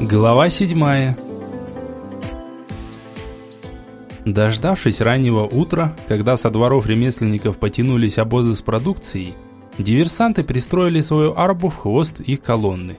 Глава седьмая. Дождавшись раннего утра, когда со дворов ремесленников потянулись обозы с продукцией, диверсанты пристроили свою арбу в хвост их колонны.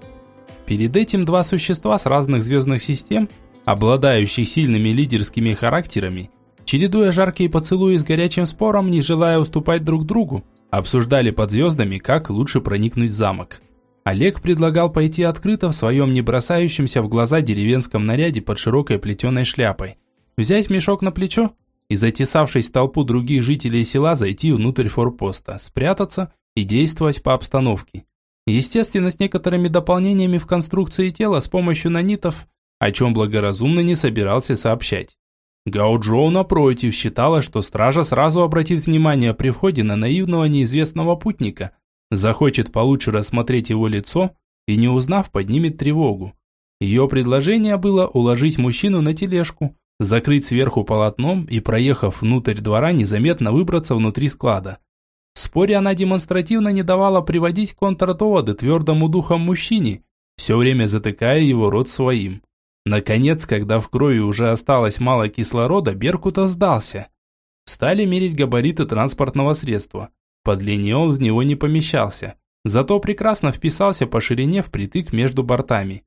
Перед этим два существа с разных звездных систем, обладающих сильными лидерскими характерами, чередуя жаркие поцелуи с горячим спором, не желая уступать друг другу, обсуждали под звездами, как лучше проникнуть в замок. Олег предлагал пойти открыто в своем не бросающемся в глаза деревенском наряде под широкой плетеной шляпой. Взять мешок на плечо и, затесавшись в толпу других жителей села, зайти внутрь форпоста, спрятаться и действовать по обстановке. Естественно, с некоторыми дополнениями в конструкции тела с помощью нанитов, о чем благоразумно не собирался сообщать. Гауджоу, напротив, считала, что стража сразу обратит внимание при входе на наивного неизвестного путника, захочет получше рассмотреть его лицо и, не узнав, поднимет тревогу. Ее предложение было уложить мужчину на тележку, закрыть сверху полотном и, проехав внутрь двора, незаметно выбраться внутри склада. В споре она демонстративно не давала приводить контрдоводы твердому духом мужчине, все время затыкая его рот своим. Наконец, когда в крови уже осталось мало кислорода, Беркута сдался. Стали мерить габариты транспортного средства. По длине он в него не помещался, зато прекрасно вписался по ширине впритык между бортами.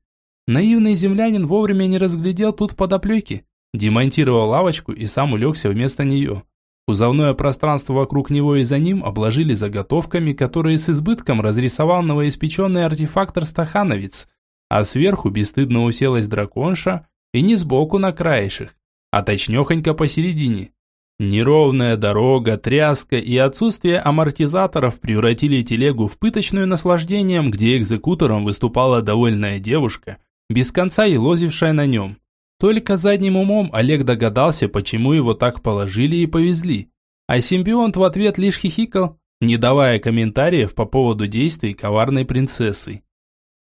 Наивный землянин вовремя не разглядел тут подоплеки, демонтировал лавочку и сам улегся вместо нее. Кузовное пространство вокруг него и за ним обложили заготовками, которые с избытком разрисовал новоиспеченный артефактор-стахановец, а сверху бесстыдно уселась драконша и не сбоку на краешек, а точнёхонько посередине. Неровная дорога, тряска и отсутствие амортизаторов превратили телегу в пыточную наслаждением, где экзекутором выступала довольная девушка, без конца елозившая на нем. Только задним умом Олег догадался, почему его так положили и повезли. А симбионт в ответ лишь хихикал, не давая комментариев по поводу действий коварной принцессы.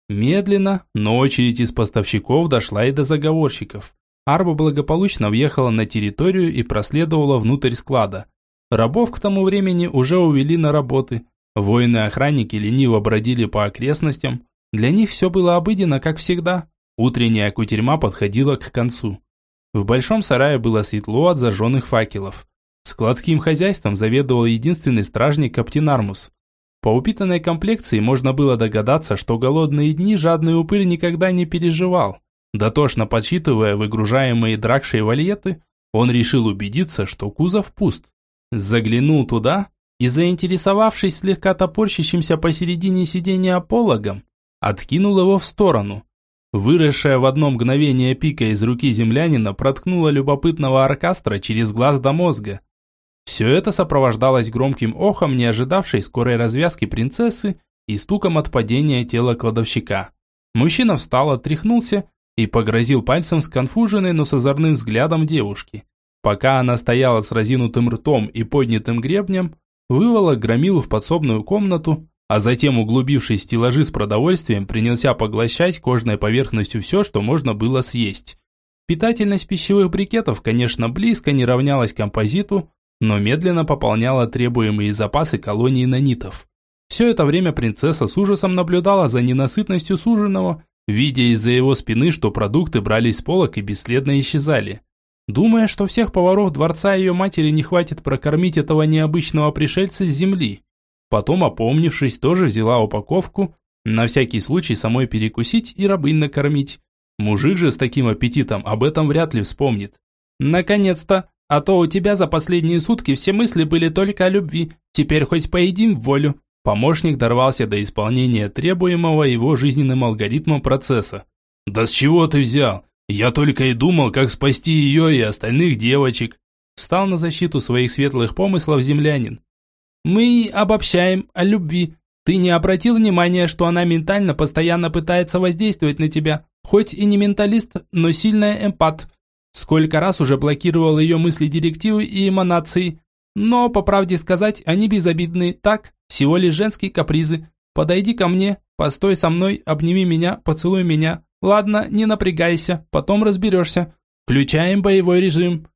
Медленно, но очередь из поставщиков дошла и до заговорщиков. Арба благополучно въехала на территорию и проследовала внутрь склада. Рабов к тому времени уже увели на работы. Воины-охранники лениво бродили по окрестностям. Для них все было обыденно, как всегда. Утренняя кутерьма подходила к концу. В большом сарае было светло от зажженных факелов. Складским хозяйством заведовал единственный стражник Каптинармус. По упитанной комплекции можно было догадаться, что голодные дни жадный упырь никогда не переживал. Дотошно подсчитывая выгружаемые дракшей вальеты, он решил убедиться, что кузов пуст. Заглянул туда и, заинтересовавшись слегка топорщащимся посередине сиденья пологом, откинул его в сторону. Выросшая в одно мгновение пика из руки землянина проткнула любопытного оркастра через глаз до мозга. Все это сопровождалось громким охом, не ожидавшей скорой развязки принцессы и стуком от падения тела кладовщика. Мужчина встал, отряхнулся и погрозил пальцем с конфуженной, но с озорным взглядом девушки. Пока она стояла с разинутым ртом и поднятым гребнем, выволок громилу в подсобную комнату, а затем, углубившись в стеллажи с продовольствием, принялся поглощать кожной поверхностью все, что можно было съесть. Питательность пищевых брикетов, конечно, близко не равнялась композиту, но медленно пополняла требуемые запасы колонии нанитов. Все это время принцесса с ужасом наблюдала за ненасытностью суженого видя из-за его спины, что продукты брались с полок и бесследно исчезали. Думая, что всех поваров дворца ее матери не хватит прокормить этого необычного пришельца с земли. Потом, опомнившись, тоже взяла упаковку, на всякий случай самой перекусить и рабынь накормить. Мужик же с таким аппетитом об этом вряд ли вспомнит. «Наконец-то! А то у тебя за последние сутки все мысли были только о любви. Теперь хоть поедим в волю!» Помощник дорвался до исполнения требуемого его жизненным алгоритмом процесса. «Да с чего ты взял? Я только и думал, как спасти ее и остальных девочек». Встал на защиту своих светлых помыслов землянин. «Мы обобщаем о любви. Ты не обратил внимания, что она ментально постоянно пытается воздействовать на тебя? Хоть и не менталист, но сильная эмпат. Сколько раз уже блокировал ее мысли, директивы и эманации. Но, по правде сказать, они безобидны, так?» Всего лишь женские капризы. Подойди ко мне, постой со мной, обними меня, поцелуй меня. Ладно, не напрягайся, потом разберешься. Включаем боевой режим.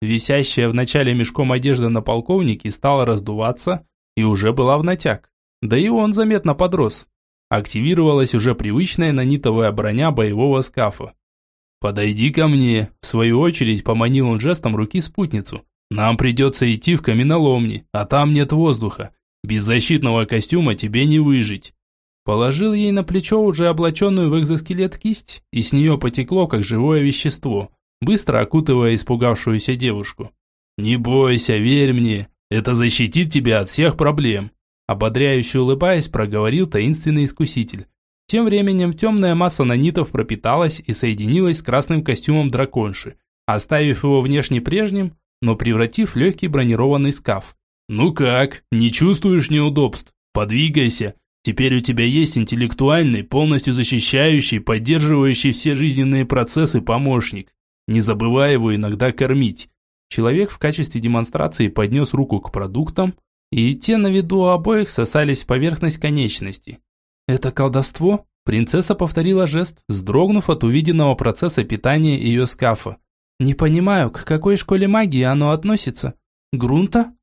Висящая в начале мешком одежда на полковнике стала раздуваться и уже была в натяг. Да и он заметно подрос. активировалась уже привычная нанитовая броня боевого скафа. «Подойди ко мне», – в свою очередь поманил он жестом руки спутницу. «Нам придется идти в каменоломни, а там нет воздуха. Без защитного костюма тебе не выжить». Положил ей на плечо уже облаченную в экзоскелет кисть, и с нее потекло, как живое вещество, быстро окутывая испугавшуюся девушку. «Не бойся, верь мне, это защитит тебя от всех проблем», ободряюще улыбаясь, проговорил таинственный искуситель. Тем временем темная масса нанитов пропиталась и соединилась с красным костюмом драконши, оставив его внешне прежним, но превратив легкий бронированный скаф. «Ну как, не чувствуешь неудобств? Подвигайся. Теперь у тебя есть интеллектуальный, полностью защищающий, поддерживающий все жизненные процессы помощник. Не забывай его иногда кормить». Человек в качестве демонстрации поднес руку к продуктам, и те на виду обоих сосались в поверхность конечности. «Это колдовство?» Принцесса повторила жест, вздрогнув от увиденного процесса питания ее скафа. «Не понимаю, к какой школе магии оно относится? Грунта?»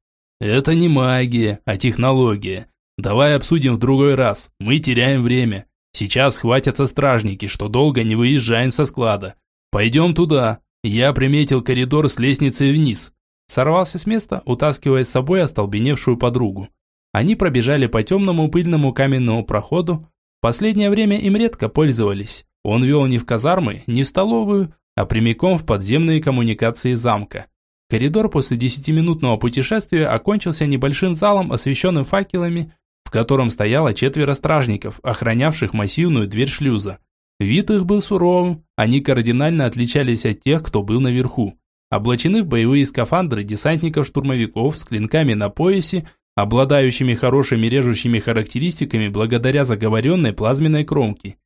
«Это не магия, а технология. Давай обсудим в другой раз, мы теряем время. Сейчас хватятся стражники, что долго не выезжаем со склада. Пойдем туда. Я приметил коридор с лестницей вниз». Сорвался с места, утаскивая с собой остолбеневшую подругу. Они пробежали по темному пыльному каменному проходу. Последнее время им редко пользовались. Он вел не в казармы, не в столовую, а прямиком в подземные коммуникации замка. Коридор после десятиминутного путешествия окончился небольшим залом, освещенным факелами, в котором стояло четверо стражников, охранявших массивную дверь шлюза. Вид их был суровым, они кардинально отличались от тех, кто был наверху. Облачены в боевые скафандры десантников-штурмовиков с клинками на поясе, обладающими хорошими режущими характеристиками благодаря заговоренной плазменной кромке.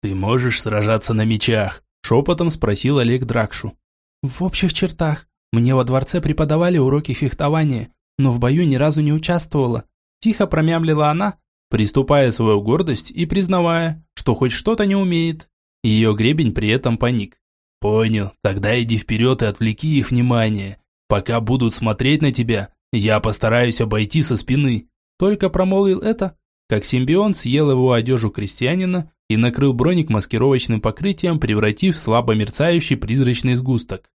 «Ты можешь сражаться на мечах?» – шепотом спросил Олег Дракшу. «В общих чертах. Мне во дворце преподавали уроки фехтования, но в бою ни разу не участвовала». Тихо промямлила она, приступая свою гордость и признавая, что хоть что-то не умеет. Ее гребень при этом паник. «Понял, тогда иди вперед и отвлеки их внимание. Пока будут смотреть на тебя, я постараюсь обойти со спины». Только промолвил это, как симбион съел его одежу крестьянина и накрыл броник маскировочным покрытием, превратив в слабо мерцающий призрачный сгусток.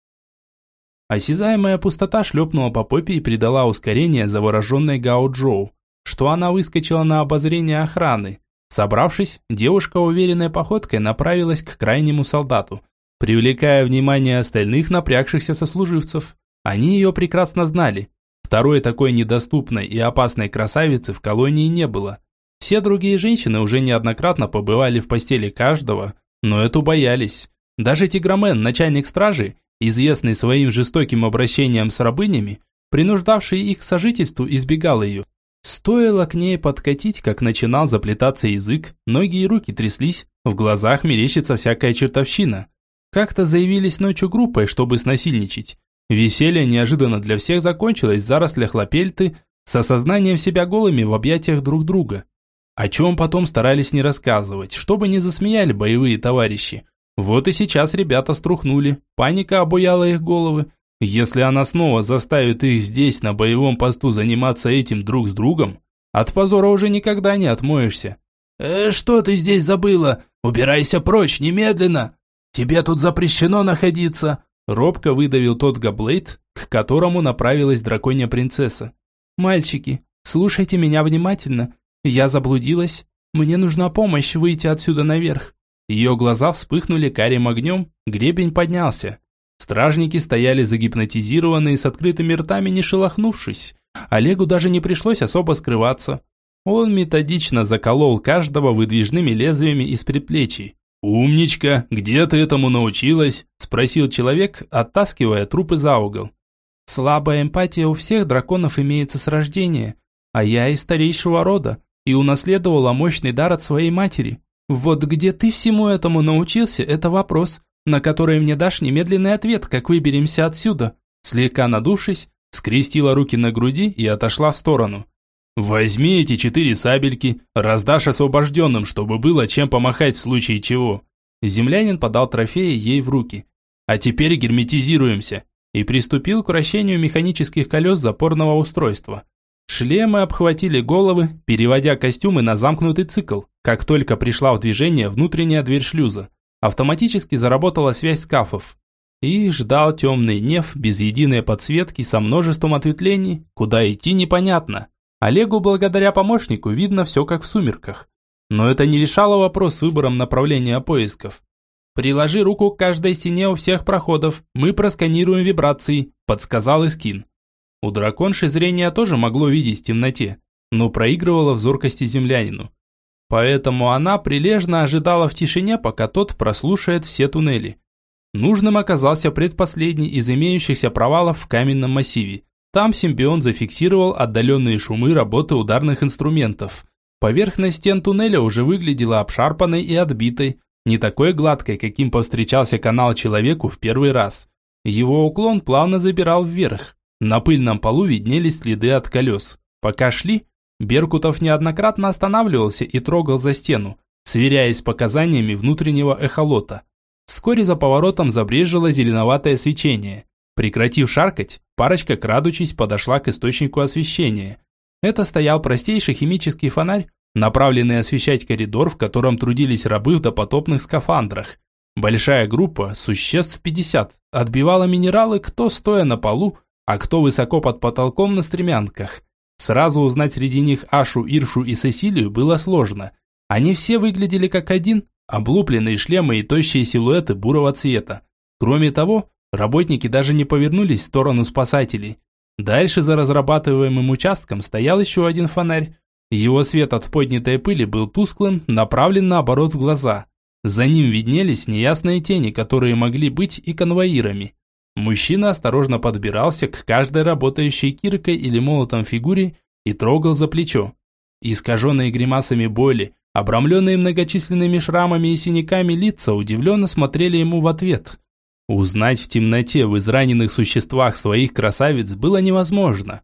Осязаемая пустота шлепнула по попе и придала ускорение завороженной Гао Джоу, что она выскочила на обозрение охраны. Собравшись, девушка уверенной походкой направилась к крайнему солдату, привлекая внимание остальных напрягшихся сослуживцев. Они ее прекрасно знали. Второй такой недоступной и опасной красавицы в колонии не было. Все другие женщины уже неоднократно побывали в постели каждого, но эту боялись. Даже Тиграмен, начальник стражи, известный своим жестоким обращением с рабынями, принуждавший их к сожительству, избегал ее. Стоило к ней подкатить, как начинал заплетаться язык, ноги и руки тряслись, в глазах мерещится всякая чертовщина. Как-то заявились ночью группой, чтобы снасильничать. Веселье неожиданно для всех закончилось в зарослях лапельты с осознанием себя голыми в объятиях друг друга. О чем потом старались не рассказывать, чтобы не засмеяли боевые товарищи. Вот и сейчас ребята струхнули, паника обуяла их головы. Если она снова заставит их здесь на боевом посту заниматься этим друг с другом, от позора уже никогда не отмоешься. «Э, «Что ты здесь забыла? Убирайся прочь, немедленно!» «Тебе тут запрещено находиться!» Робко выдавил тот габлейт, к которому направилась драконья принцесса. «Мальчики, слушайте меня внимательно. Я заблудилась. Мне нужна помощь выйти отсюда наверх». Ее глаза вспыхнули карим огнем, гребень поднялся. Стражники стояли загипнотизированные с открытыми ртами, не шелохнувшись. Олегу даже не пришлось особо скрываться. Он методично заколол каждого выдвижными лезвиями из предплечий. «Умничка, где ты этому научилась?» – спросил человек, оттаскивая трупы за угол. «Слабая эмпатия у всех драконов имеется с рождения, а я из старейшего рода и унаследовала мощный дар от своей матери. Вот где ты всему этому научился – это вопрос, на который мне дашь немедленный ответ, как выберемся отсюда». Слегка надувшись, скрестила руки на груди и отошла в сторону. «Возьми эти четыре сабельки, раздашь освобожденным, чтобы было чем помахать в случае чего». Землянин подал трофеи ей в руки. «А теперь герметизируемся» и приступил к вращению механических колес запорного устройства. Шлемы обхватили головы, переводя костюмы на замкнутый цикл, как только пришла в движение внутренняя дверь шлюза. Автоматически заработала связь скафов. И ждал темный неф без единой подсветки со множеством ответвлений, куда идти непонятно. Олегу благодаря помощнику видно все как в сумерках. Но это не решало вопрос с выбором направления поисков. «Приложи руку к каждой стене у всех проходов, мы просканируем вибрации», – подсказал Искин. У драконши зрение тоже могло видеть в темноте, но проигрывало в зоркости землянину. Поэтому она прилежно ожидала в тишине, пока тот прослушает все туннели. Нужным оказался предпоследний из имеющихся провалов в каменном массиве. Там симбион зафиксировал отдаленные шумы работы ударных инструментов. Поверхность стен туннеля уже выглядела обшарпанной и отбитой, не такой гладкой, каким повстречался канал человеку в первый раз. Его уклон плавно забирал вверх, на пыльном полу виднелись следы от колес. Пока шли, Беркутов неоднократно останавливался и трогал за стену, сверяясь с показаниями внутреннего эхолота. Вскоре за поворотом забрежило зеленоватое свечение. Прекратив шаркать, парочка, крадучись, подошла к источнику освещения. Это стоял простейший химический фонарь, направленный освещать коридор, в котором трудились рабы в допотопных скафандрах. Большая группа, существ 50, отбивала минералы кто стоя на полу, а кто высоко под потолком на стремянках. Сразу узнать среди них Ашу, Иршу и Сесилию было сложно. Они все выглядели как один, облупленные шлемы и тощие силуэты бурого цвета. Кроме того, работники даже не повернулись в сторону спасателей. Дальше за разрабатываемым участком стоял еще один фонарь. Его свет от поднятой пыли был тусклым, направлен наоборот в глаза. За ним виднелись неясные тени, которые могли быть и конвоирами. Мужчина осторожно подбирался к каждой работающей киркой или молотом фигуре и трогал за плечо. Искаженные гримасами боли, обрамленные многочисленными шрамами и синяками лица удивленно смотрели ему в ответ. Узнать в темноте в израненных существах своих красавиц было невозможно.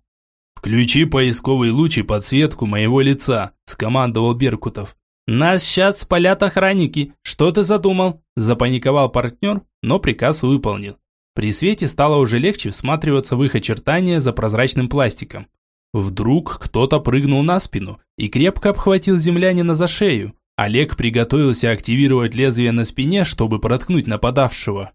«Включи поисковый луч и подсветку моего лица», – скомандовал Беркутов. «Нас сейчас спалят охранники. Что ты задумал?» – запаниковал партнер, но приказ выполнил. При свете стало уже легче всматриваться в их очертания за прозрачным пластиком. Вдруг кто-то прыгнул на спину и крепко обхватил землянина за шею. Олег приготовился активировать лезвие на спине, чтобы проткнуть нападавшего.